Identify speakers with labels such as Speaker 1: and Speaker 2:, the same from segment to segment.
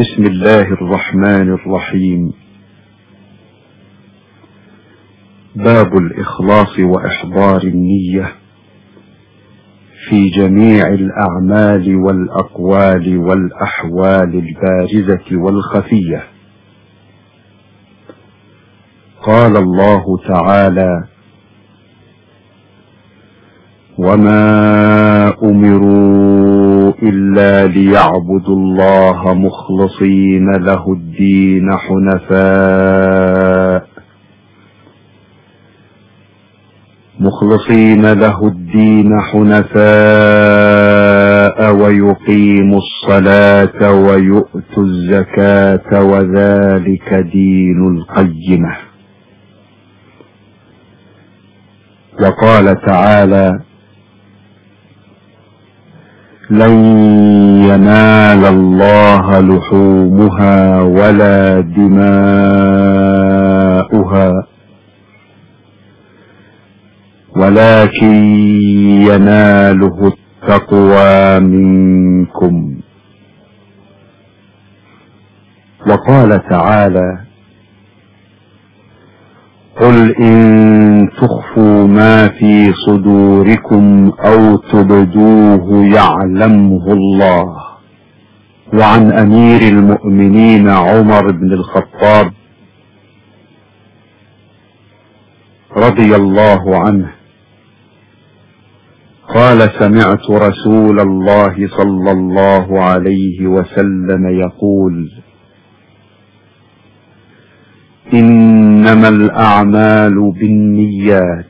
Speaker 1: بسم الله الرحمن الرحيم. باب الإخلاص وإحضار النية في جميع الأعمال والأقوال والأحوال البارزة والخفية. قال الله تعالى وما أمروا إلا ليعبدوا الله مخلصين له الدين حنفاء مخلصين له الدين حنفاء ويقيموا الصلاة ويؤتوا الزكاة وذلك دين القيمة وقال تعالى لن ينال الله لحومها ولا دماؤها. ولكن يناله التقوى منكم. وقال تعالى قل إن تخفوا ما في صدوركم أو تبدوه يعلمه الله وعن أمير المؤمنين عمر بن الخطاب رضي الله عنه قال سمعت رسول الله صلى الله عليه وسلم يقول إنما الأعمال بالنيات.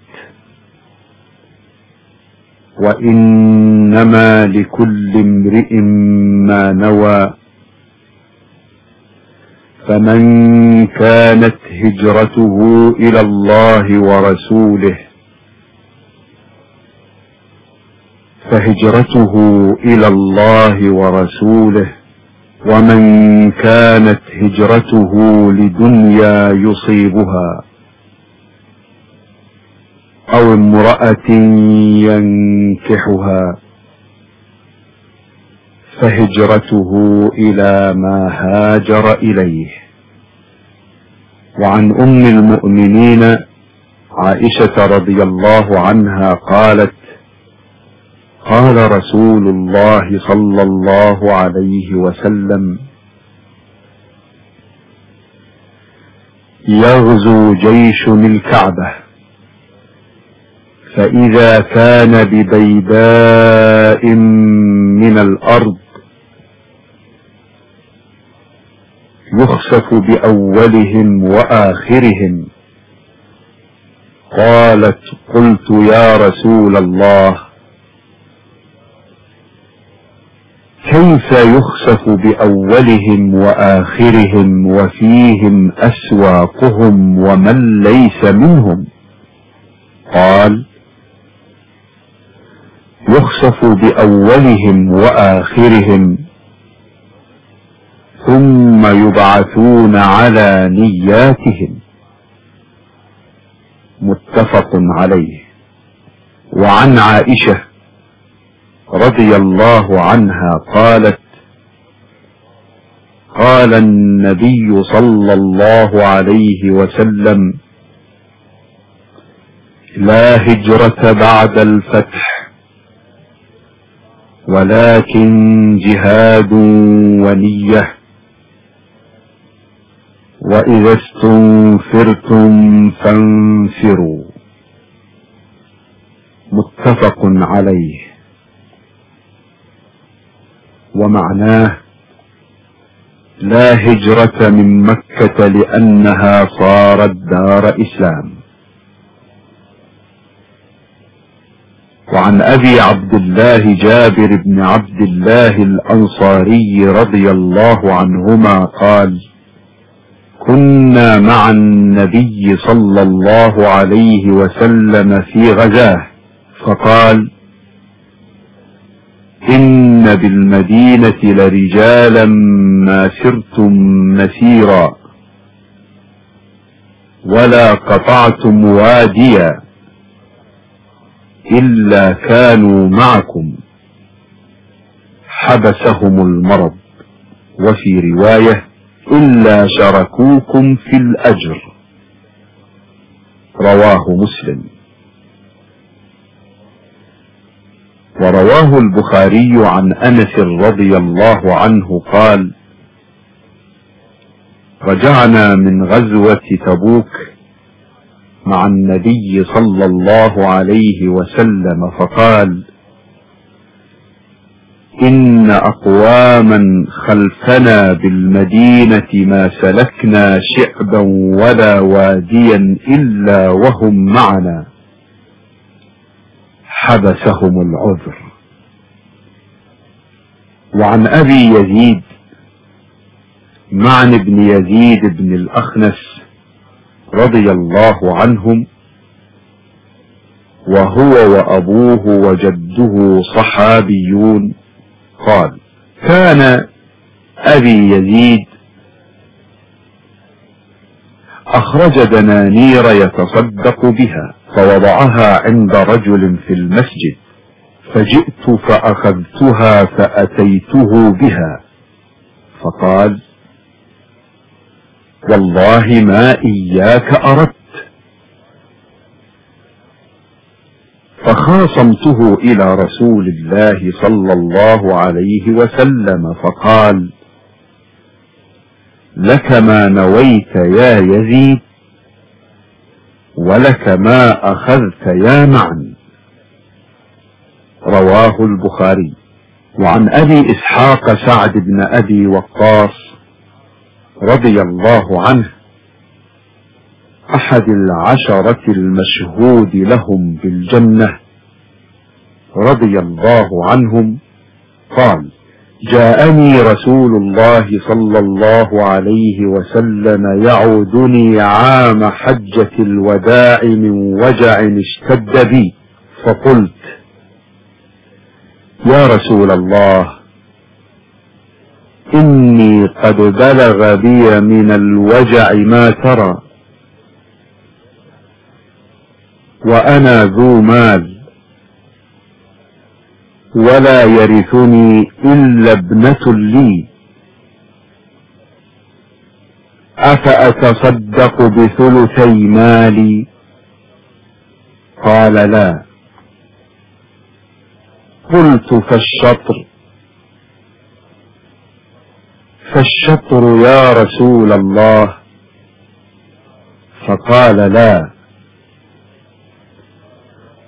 Speaker 1: وإنما لكل امرئ ما نوى. فمن كانت هجرته إلى الله ورسوله فهجرته إلى الله ورسوله. ومن كانت هجرته لدنيا يصيبها أو امرأة ينكحها فهجرته إلى ما هاجر إليه. وعن أم المؤمنين عائشة رضي الله عنها قالت قال رسول الله صلى الله عليه وسلم يغزو جيش الكعبة فإذا كان ببيداء من الأرض يخسف بأولهم وآخرهم. قالت قلت يا رسول الله كيف يخسف بأولهم وآخرهم وفيهم أسواقهم ومن ليس منهم؟ قال يخسف بأولهم وآخرهم ثم يبعثون على نياتهم. متفق عليه. وعن عائشة رضي الله عنها قالت قال النبي صلى الله عليه وسلم لا هجرة بعد الفتح ولكن جهاد ونية. وإذا استنفرتم فانفروا. متفق عليه. ومعناه لا هجرة من مكة لأنها صارت دار إسلام. وعن أبي عبد الله جابر بن عبد الله الأنصاري رضي الله عنهما قال كنا مع النبي صلى الله عليه وسلم في غزاة. فقال إن بالمدينة لرجالا ما سرتم مسيرا ولا قطعتم واديا إلا كانوا معكم. حبسهم المرض. وفي رواية إلا شركوكم في الأجر. رواه مسلم. ورواه البخاري عن أنس رضي الله عنه قال رجعنا من غزوة تبوك مع النبي صلى الله عليه وسلم فقال إن أقواما خلفنا بالمدينة ما سلكنا شعبا ولا واديا إلا وهم معنا. حبسهم العذر. وعن أبي يزيد معن بن يزيد بن الأخنس رضي الله عنهم وهو وأبوه وجده صحابيون قال كان أبي يزيد أخرج دنانير يتصدق بها فوضعها عند رجل في المسجد فجئت فأخذتها فأتيته بها. فقال والله ما إياك أردت. فخاصمته إلى رسول الله صلى الله عليه وسلم فقال لك ما نويت يا يزيد ولك ما أخذت يا معن. رواه البخاري. وعن أبي إسحاق سعد بن أبي وقاص رضي الله عنه أحد العشرة المشهود لهم بالجنة رضي الله عنهم قال جاءني رسول الله صلى الله عليه وسلم يعودني عام حجة الوداع من وجع اشتد بي. فقلت يا رسول الله إني قد بلغ بي من الوجع ما ترى وأنا ذو مال. ولا يرثني إلا ابنة لي. أفأتصدق بثلثي مالي؟ قال لا. قلت فالشطر. فالشطر يا رسول الله. فقال لا.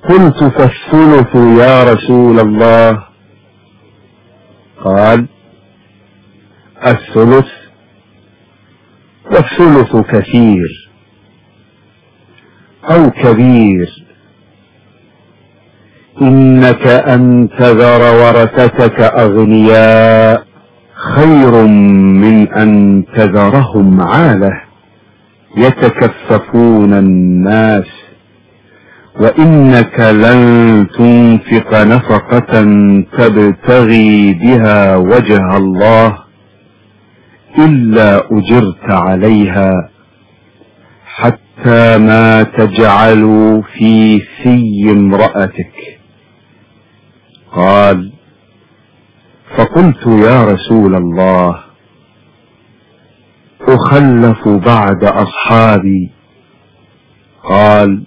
Speaker 1: قلت فالثلث يا رسول الله. قال الثلث والثلث كثير أو كبير. إنك أن تذر ورثتك أغنياء خير من أن تذرهم عالة. يتكففون الناس وإنك لن تنفق نفقة تبتغي بها وجه الله إلا أجرت عليها حتى ما تجعل في في امرأتك. قال فقلت يا رسول الله أخلف بعد أصحابي. قال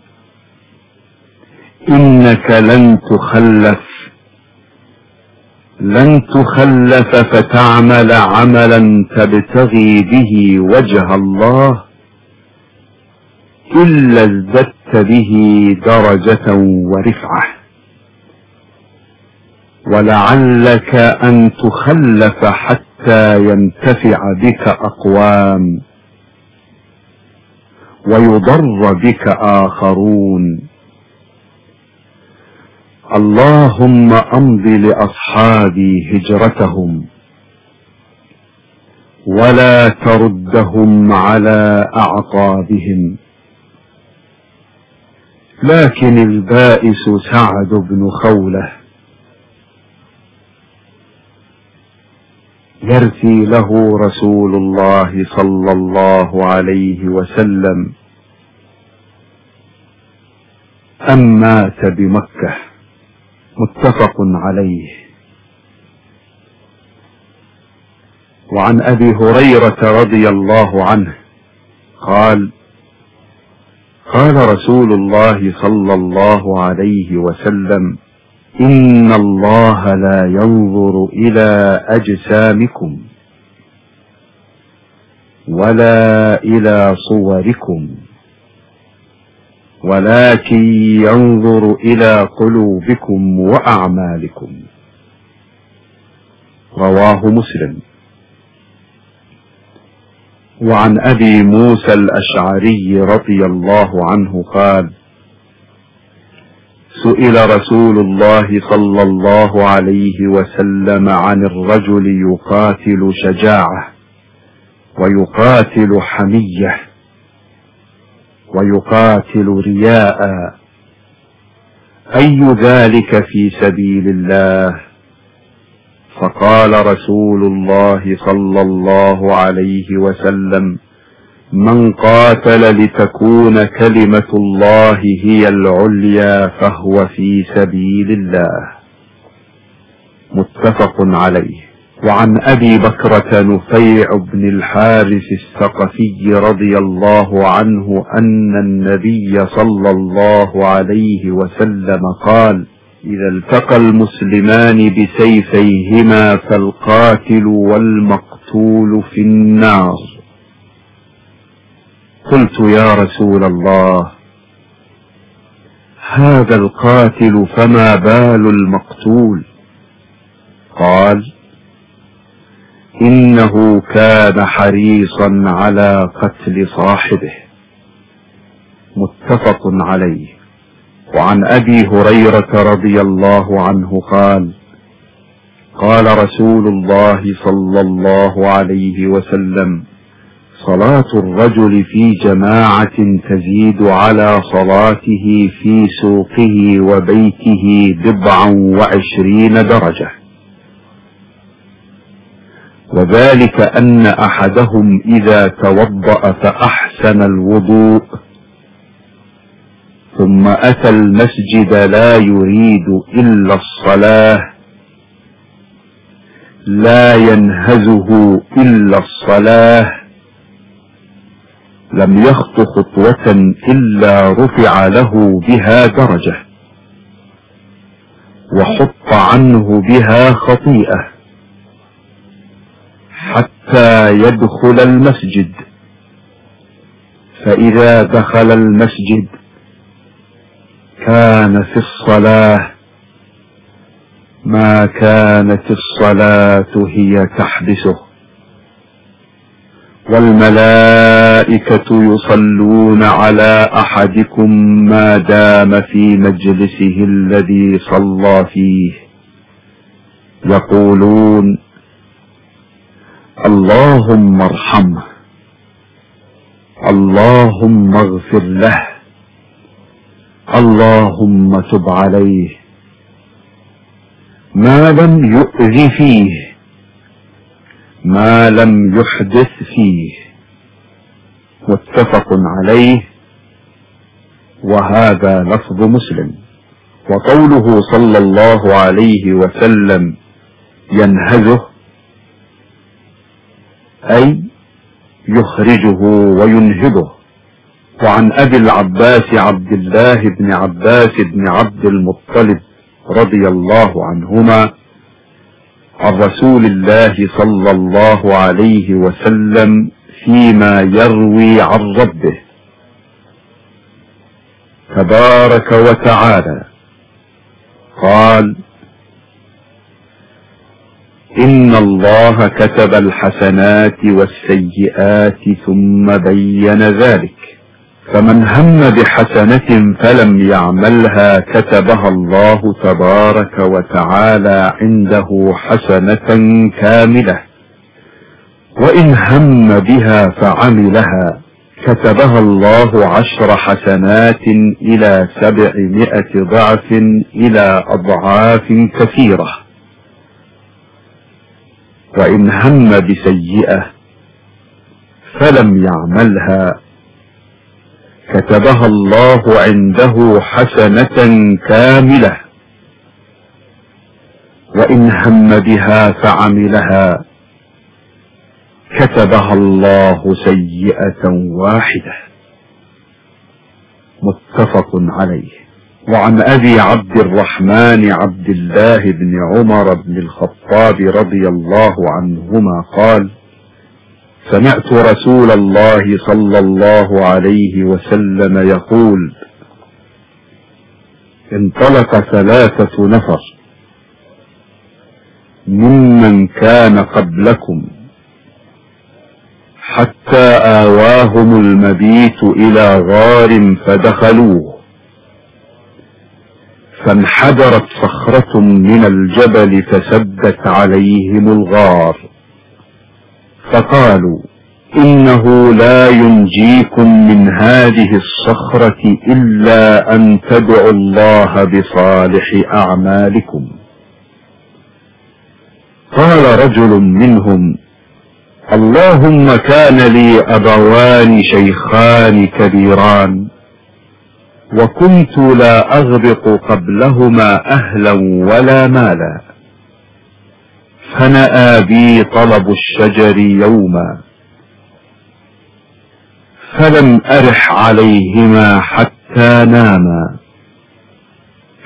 Speaker 1: إنك لن تخلف. لن تخلف فتعمل عملا تبتغي به وجه الله إلا ازددت به درجة ورفعة. ولعلك أن تخلف حتى ينتفع بك أقوام ويضر بك آخرون. اللهم أمض لأصحابي هجرتهم ولا تردهم على أعقابهم. لكن البائس سعد بن خولة يرثي له رسول الله صلى الله عليه وسلم أم مات بمكة. متفق عليه. وعن أبي هريرة رضي الله عنه قال قال رسول الله صلى الله عليه وسلم إن الله لا ينظر إلى أجسامكم ولا إلى صوركم. ولكن ينظر إلى قلوبكم وأعمالكم. رواه مسلم. وعن أبي موسى الأشعري رضي الله عنه قال سئل رسول الله صلى الله عليه وسلم عن الرجل يقاتل شجاعة ويقاتل حمية. ويقاتل رياء. أي ذلك في سبيل الله؟ فقال رسول الله صلى الله عليه وسلم من قاتل لتكون كلمة الله هي العليا فهو في سبيل الله. متفق عليه. وعن أبي بكرة نفيع بن الحارث الثقفي رضي الله عنه أن النبي صلى الله عليه وسلم قال إذا التقى المسلمان بسيفيهما فالقاتل والمقتول في النار. قلت يا رسول الله هذا القاتل فما بال المقتول؟ قال إنه كان حريصا على قتل صاحبه. متفق عليه. وعن أبي هريرة رضي الله عنه قال قال رسول الله صلى الله عليه وسلم صلاة الرجل في جماعة تزيد على صلاته في سوقه وبيته بضعا وعشرين درجة. وذلك أن أحدهم إذا توضأ فأحسن الوضوء ثم أتى المسجد لا يريد إلا الصلاة لا ينهزه إلا الصلاة لم يخط خطوة إلا رفع له بها درجة وحط عنه بها خطيئة. حتى يدخل المسجد. فإذا دخل المسجد كان في الصلاة. ما كانت الصلاة هي تحبسه. والملائكة يصلون على أحدكم ما دام في مجلسه الذي صلى فيه. يقولون اللهم ارحمه. اللهم اغفر له. اللهم تب عليه. ما لم يؤذ فيه. ما لم يحدث فيه. متفق عليه. وهذا لفظ مسلم. وقوله صلى الله عليه وسلم ينهزه. أي يخرجه وينهضه وعن أبي العباس عبد الله بن عباس بن عبد المطلب رضي الله عنهما عن رسول الله صلى الله عليه وسلم فيما يروي عن ربه. تبارك وتعالى قال إن الله كتب الحسنات والسيئات ثم بين ذلك. فمن هم بحسنة فلم يعملها كتبها الله تبارك وتعالى عنده حسنة كاملة. وإن هم بها فعملها كتبها الله عشر حسنات إلى سبعمائة ضعف إلى أضعاف كثيرة. وإن هم بسيئة فلم يعملها. كتبها الله عنده حسنة كاملة. وإن هم بها فعملها. كتبها الله سيئة واحدة. متفق عليه. وعن أبي عبد الرحمن عبد الله بن عمر بن الخطاب رضي الله عنهما قال سمعت رسول الله صلى الله عليه وسلم يقول انطلق ثلاثة نفر ممن كان قبلكم حتى آواهم المبيت إلى غار فدخلوه. فانحدرت صخرة من الجبل فسدت عليهم الغار. فقالوا إنه لا ينجيكم من هذه الصخرة إلا أن تدعوا الله بصالح أعمالكم. قال رجل منهم اللهم كان لي أبوان شيخان كبيران. وكنت لا أغبط قبلهما أهلا ولا مالا. فنأى بي طلب الشجر يوما. فلم أرح عليهما حتى ناما.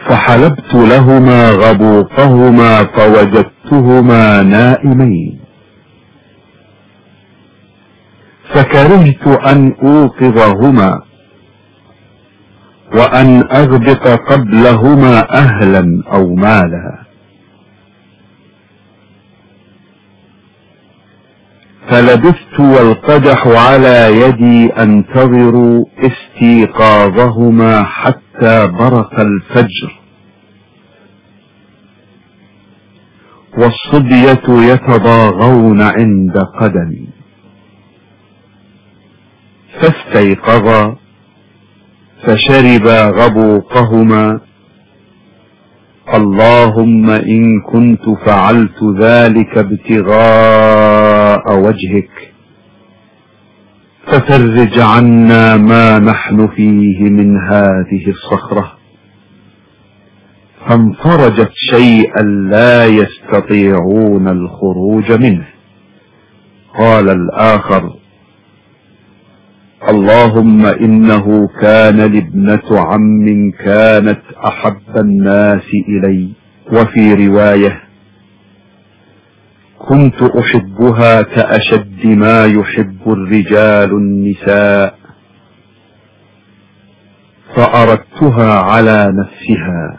Speaker 1: فحلبت لهما غبوطهما فوجدتهما نائمين. فكرهت أن أوقظهما. وأن أغبط قبلهما أهلا أو مالا. فلبثت والقدح على يدي أنتظر استيقاظهما حتى برق الفجر. والصبية يتضاغون عند قدمي. فاستيقظا فشربا غبوقهما. اللهم إن كنت فعلت ذلك ابتغاء وجهك ففرج عنا ما نحن فيه من هذه الصخرة. فانفرجت شيئا لا يستطيعون الخروج منه. قال الآخر اللهم إنه كان لابنة عم كانت أحب الناس إلي. وفي رواية كنت أحبها كأشد ما يحب الرجال النساء. فأردتها على نفسها.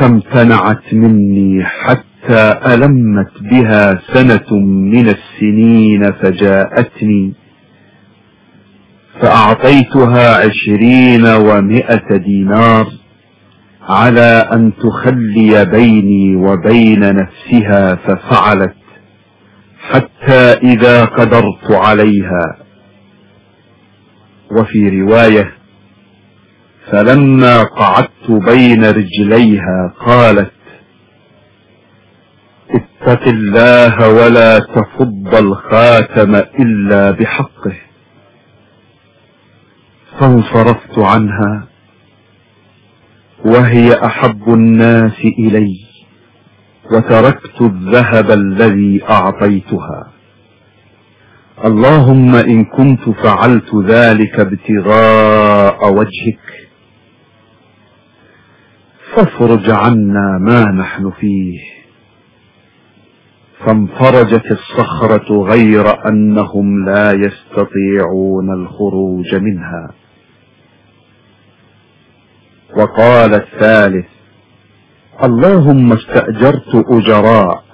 Speaker 1: فامتنعت مني حتى ألمت بها سنة من السنين فجاءتني. فأعطيتها عشرين ومائة دينار على أن تخلي بيني وبين نفسها ففعلت حتى إذا قدرت عليها. وفي رواية فلما قعدت بين رجليها قالت اتق الله ولا تفض الخاتم إلا بحقه. فانصرفت عنها وهي أحب الناس إلي وتركت الذهب الذي أعطيتها. اللهم إن كنت فعلت ذلك ابتغاء وجهك فافرج عنا ما نحن فيه. فانفرجت الصخرة غير أنهم لا يستطيعون الخروج منها. وقال الثالث اللهم استأجرت أجراء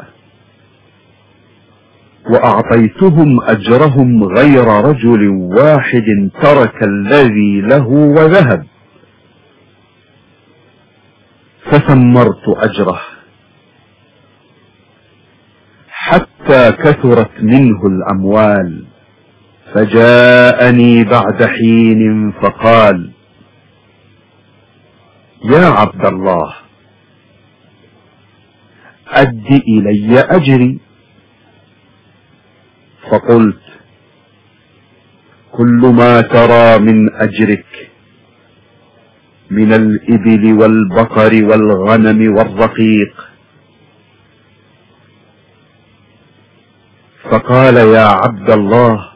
Speaker 1: وأعطيتهم أجرهم غير رجل واحد ترك الذي له وذهب. فثمرت أجره. حتى كثرت منه الأموال فجاءني بعد حين فقال يا عبد الله أد إلي أجري. فقلت كل ما ترى من أجرك من الإبل والبقر والغنم والرقيق. فقال يا عبد الله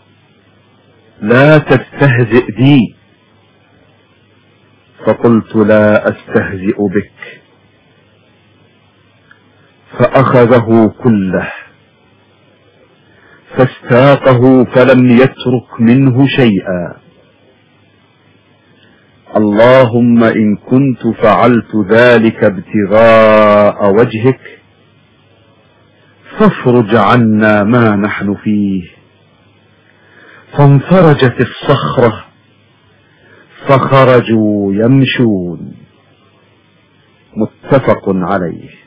Speaker 1: لا تستهزئ بي. فقلت لا أستهزئ بك. فأخذه كله. فاستاقه فلم يترك منه شيئا. اللهم إن كنت فعلت ذلك ابتغاء وجهك فافرج عنا ما نحن فيه. فانفرجت الصخرة فخرجوا يمشون. متفق عليه.